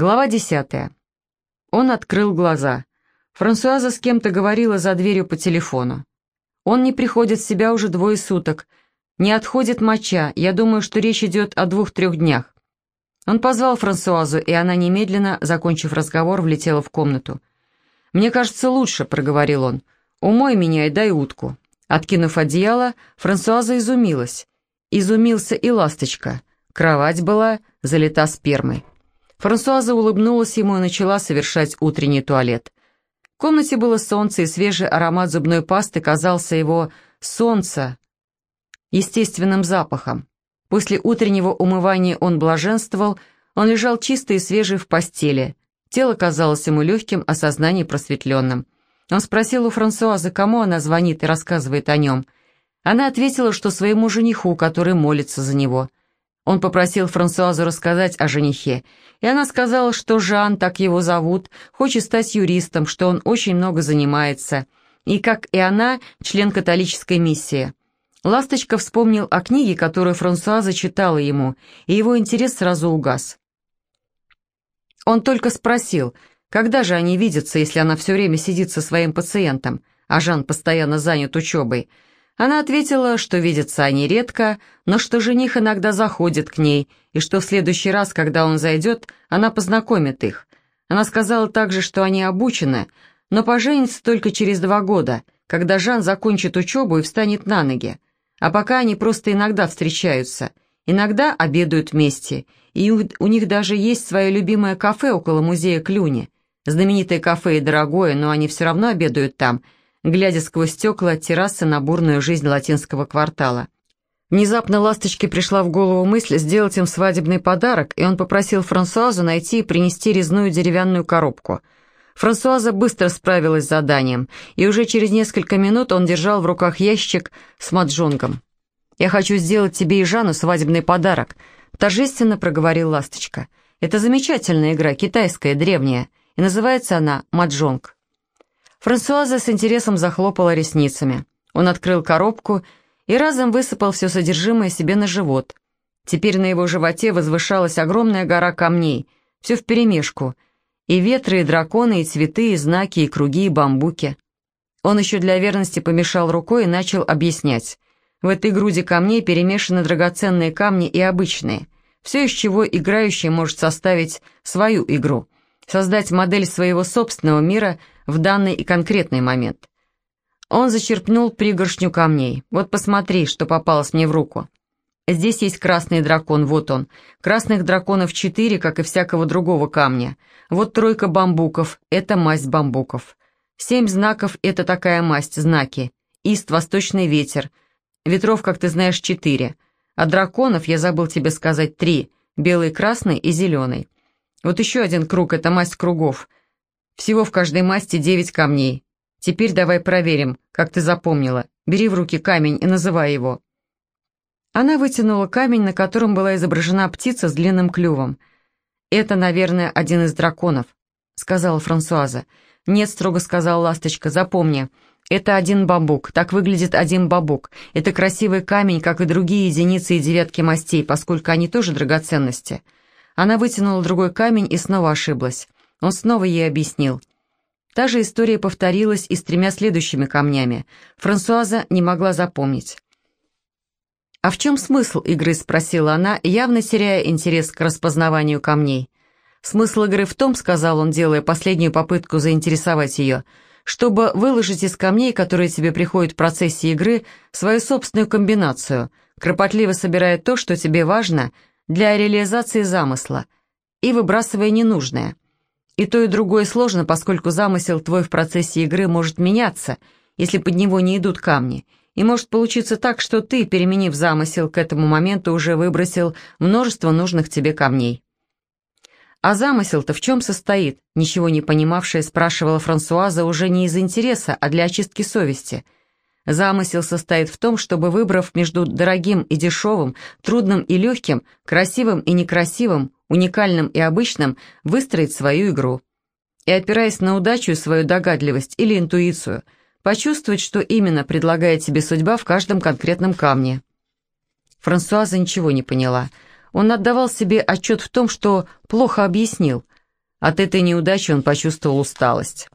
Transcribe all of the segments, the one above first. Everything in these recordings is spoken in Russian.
Глава десятая. Он открыл глаза. Франсуаза с кем-то говорила за дверью по телефону. Он не приходит в себя уже двое суток. Не отходит моча. Я думаю, что речь идет о двух-трех днях. Он позвал Франсуазу, и она немедленно, закончив разговор, влетела в комнату. «Мне кажется, лучше», — проговорил он. «Умой меня и дай утку». Откинув одеяло, Франсуаза изумилась. Изумился и ласточка. Кровать была залита спермой. Франсуаза улыбнулась ему и начала совершать утренний туалет. В комнате было солнце, и свежий аромат зубной пасты казался его солнца естественным запахом. После утреннего умывания он блаженствовал, он лежал чистый и свежий в постели. Тело казалось ему легким, а сознание просветленным. Он спросил у Франсуазы, кому она звонит и рассказывает о нем. Она ответила, что своему жениху, который молится за него. Он попросил Франсуазу рассказать о женихе, и она сказала, что Жан, так его зовут, хочет стать юристом, что он очень много занимается, и, как и она, член католической миссии. Ласточка вспомнил о книге, которую Франсуаза читала ему, и его интерес сразу угас. Он только спросил, когда же они видятся, если она все время сидит со своим пациентом, а Жан постоянно занят учебой – она ответила, что видятся они редко, но что жених иногда заходит к ней, и что в следующий раз, когда он зайдет, она познакомит их. Она сказала также, что они обучены, но поженятся только через два года, когда Жан закончит учебу и встанет на ноги. А пока они просто иногда встречаются, иногда обедают вместе, и у них даже есть свое любимое кафе около музея Клюни. Знаменитое кафе и дорогое, но они все равно обедают там – глядя сквозь стекла террасы на бурную жизнь латинского квартала. Внезапно Ласточке пришла в голову мысль сделать им свадебный подарок, и он попросил Франсуазу найти и принести резную деревянную коробку. Франсуаза быстро справилась с заданием, и уже через несколько минут он держал в руках ящик с маджонгом. «Я хочу сделать тебе и Жану свадебный подарок», — торжественно проговорил Ласточка. «Это замечательная игра, китайская, древняя, и называется она маджонг». Франсуаза с интересом захлопала ресницами. Он открыл коробку и разом высыпал все содержимое себе на живот. Теперь на его животе возвышалась огромная гора камней, все вперемешку, и ветры, и драконы, и цветы, и знаки, и круги, и бамбуки. Он еще для верности помешал рукой и начал объяснять. В этой груди камней перемешаны драгоценные камни и обычные, все, из чего играющий может составить свою игру, создать модель своего собственного мира – в данный и конкретный момент. Он зачерпнул пригоршню камней. «Вот посмотри, что попалось мне в руку. Здесь есть красный дракон, вот он. Красных драконов четыре, как и всякого другого камня. Вот тройка бамбуков, это масть бамбуков. Семь знаков — это такая масть, знаки. Ист, восточный ветер. Ветров, как ты знаешь, четыре. А драконов, я забыл тебе сказать, три. Белый, красный и зеленый. Вот еще один круг — это масть кругов. Всего в каждой масти девять камней. Теперь давай проверим, как ты запомнила. Бери в руки камень и называй его». Она вытянула камень, на котором была изображена птица с длинным клювом. «Это, наверное, один из драконов», — сказала Франсуаза. «Нет», — строго сказала ласточка, — «запомни, это один бамбук, так выглядит один бамбук. Это красивый камень, как и другие единицы и девятки мастей, поскольку они тоже драгоценности». Она вытянула другой камень и снова ошиблась. Он снова ей объяснил. Та же история повторилась и с тремя следующими камнями. Франсуаза не могла запомнить. «А в чем смысл игры?» – спросила она, явно теряя интерес к распознаванию камней. «Смысл игры в том, — сказал он, делая последнюю попытку заинтересовать ее, — чтобы выложить из камней, которые тебе приходят в процессе игры, свою собственную комбинацию, кропотливо собирая то, что тебе важно, для реализации замысла, и выбрасывая ненужное — и то, и другое сложно, поскольку замысел твой в процессе игры может меняться, если под него не идут камни. И может получиться так, что ты, переменив замысел, к этому моменту уже выбросил множество нужных тебе камней. «А замысел-то в чем состоит?» Ничего не понимавшая спрашивала Франсуаза уже не из интереса, а для очистки совести. Замысел состоит в том, чтобы, выбрав между дорогим и дешевым, трудным и легким, красивым и некрасивым, уникальным и обычным, выстроить свою игру. И опираясь на удачу и свою догадливость или интуицию, почувствовать, что именно предлагает тебе судьба в каждом конкретном камне. Франсуаза ничего не поняла. Он отдавал себе отчет в том, что плохо объяснил. От этой неудачи он почувствовал усталость.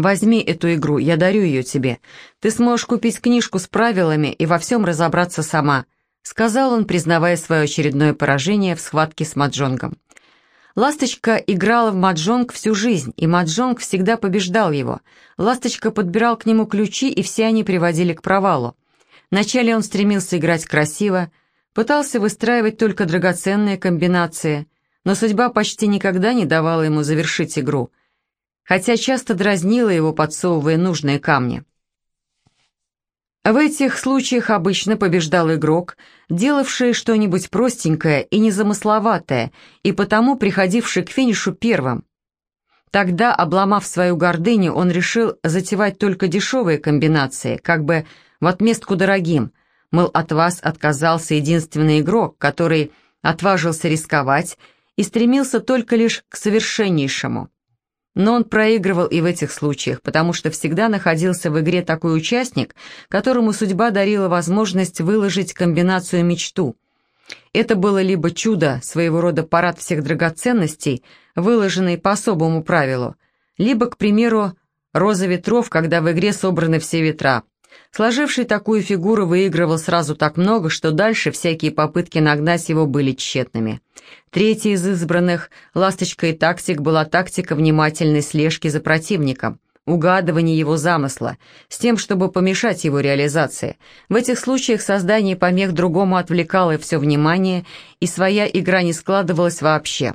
«Возьми эту игру, я дарю ее тебе. Ты сможешь купить книжку с правилами и во всем разобраться сама», сказал он, признавая свое очередное поражение в схватке с Маджонгом. Ласточка играла в маджонг всю жизнь, и маджонг всегда побеждал его. Ласточка подбирал к нему ключи, и все они приводили к провалу. Вначале он стремился играть красиво, пытался выстраивать только драгоценные комбинации, но судьба почти никогда не давала ему завершить игру, хотя часто дразнила его, подсовывая нужные камни. В этих случаях обычно побеждал игрок, делавший что-нибудь простенькое и незамысловатое, и потому приходивший к финишу первым. Тогда, обломав свою гордыню, он решил затевать только дешевые комбинации, как бы в отместку дорогим. Мол, от вас отказался единственный игрок, который отважился рисковать и стремился только лишь к совершеннейшему. Но он проигрывал и в этих случаях, потому что всегда находился в игре такой участник, которому судьба дарила возможность выложить комбинацию мечту. Это было либо чудо, своего рода парад всех драгоценностей, выложенный по особому правилу, либо, к примеру, роза ветров, когда в игре собраны все ветра. Сложивший такую фигуру выигрывал сразу так много, что дальше всякие попытки нагнать его были тщетными. Третья из избранных, «Ласточка и тактик», была тактика внимательной слежки за противником, угадывание его замысла, с тем, чтобы помешать его реализации. В этих случаях создание помех другому отвлекало все внимание, и своя игра не складывалась вообще.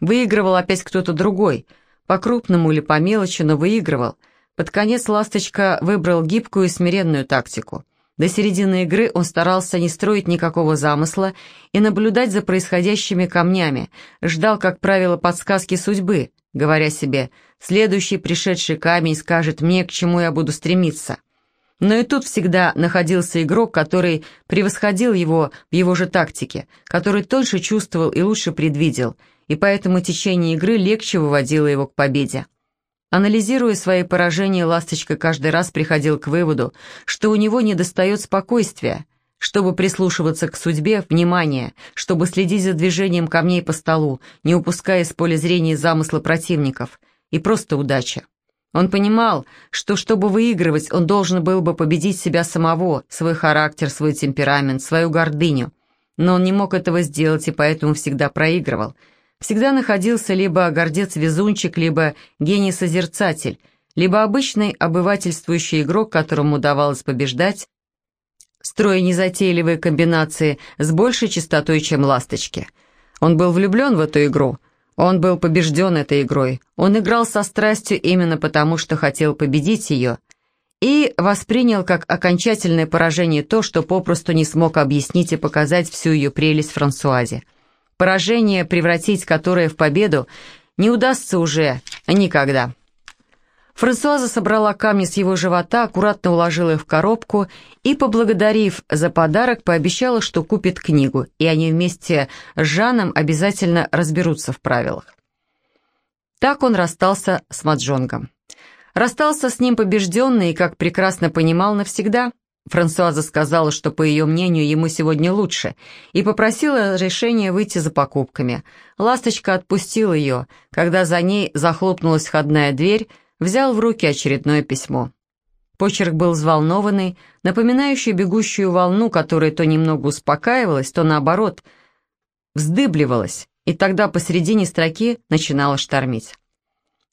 Выигрывал опять кто-то другой, по-крупному или по мелочи, но выигрывал. Под конец «Ласточка» выбрал гибкую и смиренную тактику – до середины игры он старался не строить никакого замысла и наблюдать за происходящими камнями, ждал, как правило, подсказки судьбы, говоря себе «следующий пришедший камень скажет мне, к чему я буду стремиться». Но и тут всегда находился игрок, который превосходил его в его же тактике, который тоньше чувствовал и лучше предвидел, и поэтому течение игры легче выводило его к победе. Анализируя свои поражения, Ласточка каждый раз приходил к выводу, что у него недостает спокойствия, чтобы прислушиваться к судьбе, внимания, чтобы следить за движением камней по столу, не упуская из поля зрения замысла противников, и просто удача. Он понимал, что чтобы выигрывать, он должен был бы победить себя самого, свой характер, свой темперамент, свою гордыню. Но он не мог этого сделать и поэтому всегда проигрывал – всегда находился либо гордец-везунчик, либо гений-созерцатель, либо обычный обывательствующий игрок, которому удавалось побеждать, строя незатейливые комбинации с большей частотой, чем ласточки. Он был влюблен в эту игру, он был побежден этой игрой, он играл со страстью именно потому, что хотел победить ее, и воспринял как окончательное поражение то, что попросту не смог объяснить и показать всю ее прелесть Франсуазе. Поражение, превратить которое в победу, не удастся уже никогда. Франсуаза собрала камни с его живота, аккуратно уложила их в коробку и, поблагодарив за подарок, пообещала, что купит книгу, и они вместе с Жаном обязательно разберутся в правилах. Так он расстался с Маджонгом. Расстался с ним побежденный и, как прекрасно понимал, навсегда – Франсуаза сказала, что, по ее мнению, ему сегодня лучше, и попросила решения выйти за покупками. Ласточка отпустил ее, когда за ней захлопнулась входная дверь, взял в руки очередное письмо. Почерк был взволнованный, напоминающий бегущую волну, которая то немного успокаивалась, то наоборот вздыбливалась, и тогда посередине строки начинала штормить.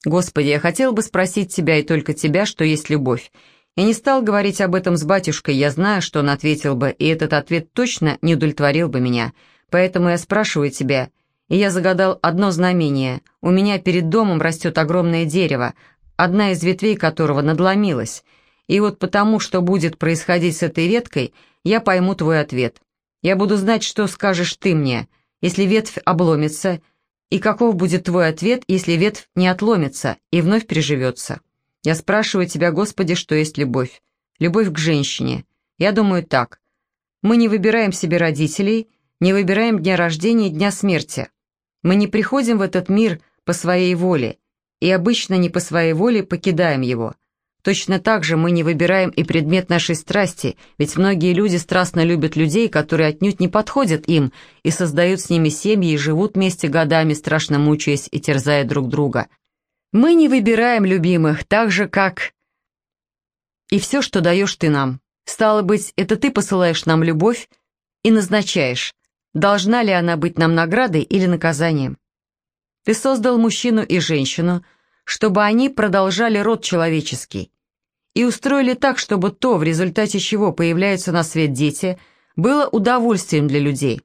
«Господи, я хотел бы спросить тебя и только тебя, что есть любовь, я не стал говорить об этом с батюшкой, я знаю, что он ответил бы, и этот ответ точно не удовлетворил бы меня. Поэтому я спрашиваю тебя, и я загадал одно знамение. У меня перед домом растет огромное дерево, одна из ветвей которого надломилась. И вот потому, что будет происходить с этой веткой, я пойму твой ответ. Я буду знать, что скажешь ты мне, если ветвь обломится, и каков будет твой ответ, если ветвь не отломится и вновь приживется. Я спрашиваю тебя, Господи, что есть любовь. Любовь к женщине. Я думаю так. Мы не выбираем себе родителей, не выбираем дня рождения и дня смерти. Мы не приходим в этот мир по своей воле, и обычно не по своей воле покидаем его. Точно так же мы не выбираем и предмет нашей страсти, ведь многие люди страстно любят людей, которые отнюдь не подходят им, и создают с ними семьи и живут вместе годами, страшно мучаясь и терзая друг друга. Мы не выбираем любимых, так же, как и все, что даешь ты нам. Стало быть, это ты посылаешь нам любовь и назначаешь, должна ли она быть нам наградой или наказанием. Ты создал мужчину и женщину, чтобы они продолжали род человеческий, и устроили так, чтобы то, в результате чего появляются на свет дети, было удовольствием для людей.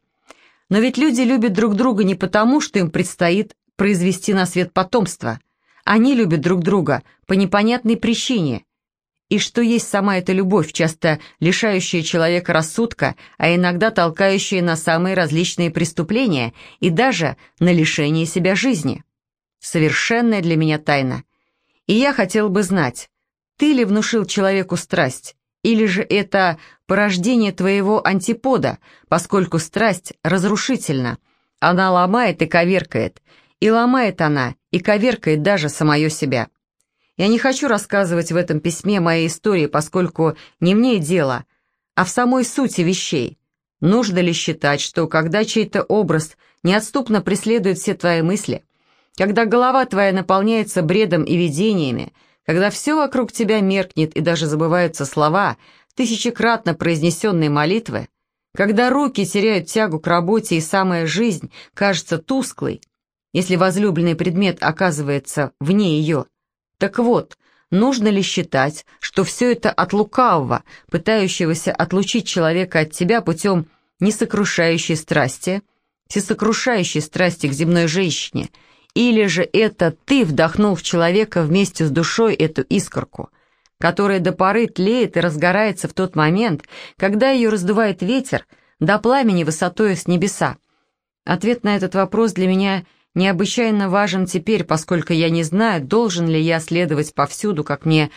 Но ведь люди любят друг друга не потому, что им предстоит произвести на свет потомство. Они любят друг друга по непонятной причине. И что есть сама эта любовь, часто лишающая человека рассудка, а иногда толкающая на самые различные преступления и даже на лишение себя жизни совершенная для меня тайна. И я хотел бы знать, ты ли внушил человеку страсть, или же это порождение твоего антипода, поскольку страсть разрушительна. Она ломает и коверкает, и ломает она, и коверкает даже самое себя. Я не хочу рассказывать в этом письме моей истории, поскольку не мне дело, а в самой сути вещей. Нужно ли считать, что когда чей-то образ неотступно преследует все твои мысли, когда голова твоя наполняется бредом и видениями, когда все вокруг тебя меркнет и даже забываются слова, тысячекратно произнесенные молитвы, когда руки теряют тягу к работе и самая жизнь кажется тусклой, если возлюбленный предмет оказывается вне ее. Так вот, нужно ли считать, что все это от лукавого, пытающегося отлучить человека от тебя путем несокрушающей страсти, всесокрушающей страсти к земной женщине – или же это ты вдохнул в человека вместе с душой эту искорку, которая до поры тлеет и разгорается в тот момент, когда ее раздувает ветер до пламени высотой с небеса? Ответ на этот вопрос для меня необычайно важен теперь, поскольку я не знаю, должен ли я следовать повсюду, как мне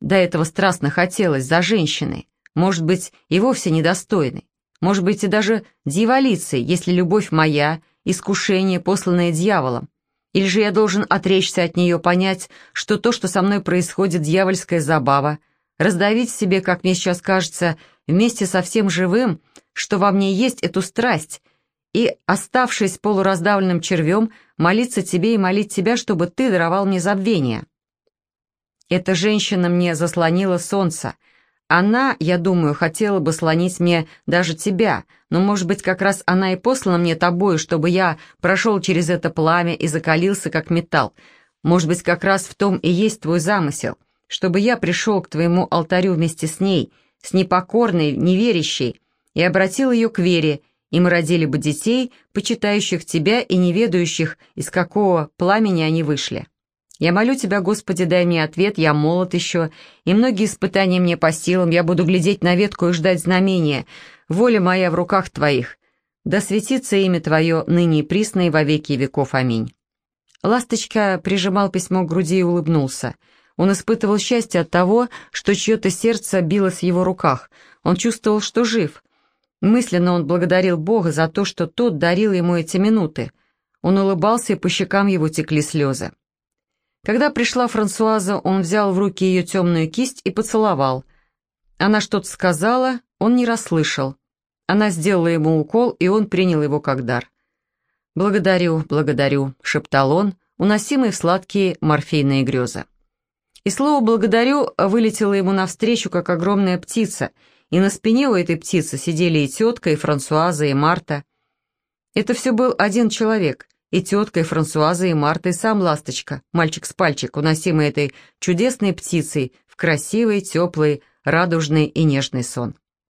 до этого страстно хотелось, за женщиной, может быть, и вовсе недостойной, может быть, и даже дьяволицей, если любовь моя — искушение, посланное дьяволом, или же я должен отречься от нее, понять, что то, что со мной происходит, дьявольская забава, раздавить себе, как мне сейчас кажется, вместе со всем живым, что во мне есть эту страсть, и, оставшись полураздавленным червем, молиться тебе и молить тебя, чтобы ты даровал мне забвение. Эта женщина мне заслонила солнце, она, я думаю, хотела бы слонить мне даже тебя, но, может быть, как раз она и послана мне тобою, чтобы я прошел через это пламя и закалился, как металл. Может быть, как раз в том и есть твой замысел, чтобы я пришел к твоему алтарю вместе с ней, с непокорной, неверящей, и обратил ее к вере, и мы родили бы детей, почитающих тебя и не ведающих, из какого пламени они вышли». Я молю Тебя, Господи, дай мне ответ, я молод еще, и многие испытания мне по силам, я буду глядеть на ветку и ждать знамения. Воля моя в руках Твоих. Да светится имя Твое ныне и присно и во веки веков. Аминь». Ласточка прижимал письмо к груди и улыбнулся. Он испытывал счастье от того, что чье-то сердце билось в его руках. Он чувствовал, что жив. Мысленно он благодарил Бога за то, что тот дарил ему эти минуты. Он улыбался, и по щекам его текли слезы. Когда пришла Франсуаза, он взял в руки ее темную кисть и поцеловал. Она что-то сказала, он не расслышал. Она сделала ему укол, и он принял его как дар. «Благодарю, благодарю», — шептал он, уносимый в сладкие морфийные грезы. И слово «благодарю» вылетело ему навстречу, как огромная птица, и на спине у этой птицы сидели и тетка, и Франсуаза, и Марта. Это все был один человек — и тетка, и Франсуаза, и Марта, и сам Ласточка, мальчик с пальчик, уносимый этой чудесной птицей в красивый, теплый, радужный и нежный сон.